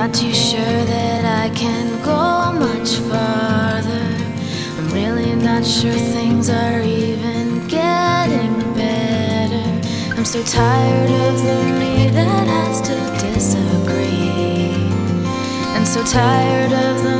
Not too sure that I can go much farther. I'm really not sure things are even getting better. I'm so tired of the me that has to disagree. And so tired of the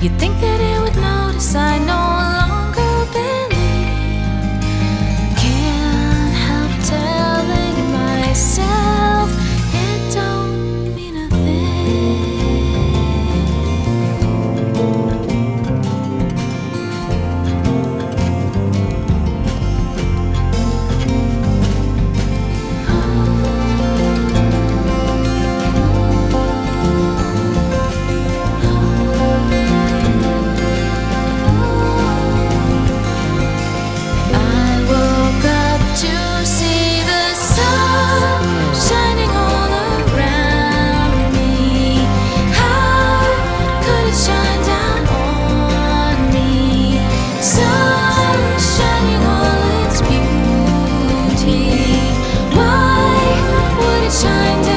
You think that shine.